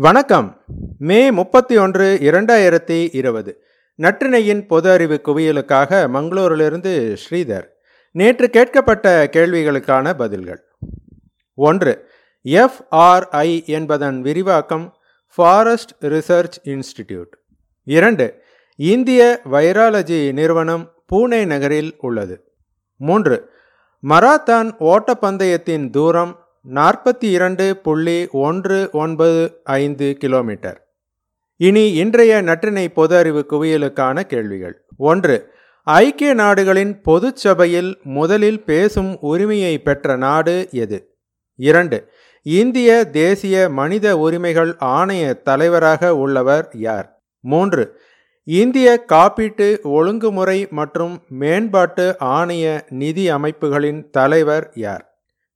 வணக்கம். மே முப்பத்தி ஒன்று இரண்டாயிரத்தி இருபது. நற்றினையின் பொது அறிவு குவியலுக்காக மங்களூரிலிருந்து ஸ்ரீதர். நேற்று கேட்கப்பட்ட கேள்விகளுக்கான பதில்கள். ஒன்று எஃப்ஆர்ஐ என்பதன் விரிவாக்கம் ஃபாரஸ்ட் ரிசர்ச் இன்ஸ்டிடியூட். இரண்டு இந்திய வைராலஜி நிறுவனம் பூனே நகரில் உள்ளது. மூன்று மராத்தான் ஓட்டப்பந்தயத்தின் தூரம் நாற்பத்தி இரண்டு புள்ளி ஒன்று ஒன்பது ஐந்து கிலோமீட்டர். இனி இன்றைய நற்றினை பொது அறிவு குவியலுக்கான கேள்விகள். ஒன்று ஐக்கிய நாடுகளின் பொதுச்சபையில் முதலில் பேசும் உரிமையை பெற்ற நாடு எது? இரண்டு இந்திய தேசிய மனித உரிமைகள் ஆணைய தலைவராக உள்ளவர் யார்? மூன்று இந்திய காப்பீட்டு ஒழுங்குமுறை மற்றும் மேம்பாட்டு ஆணைய நிதி அமைப்புகளின் தலைவர் யார்?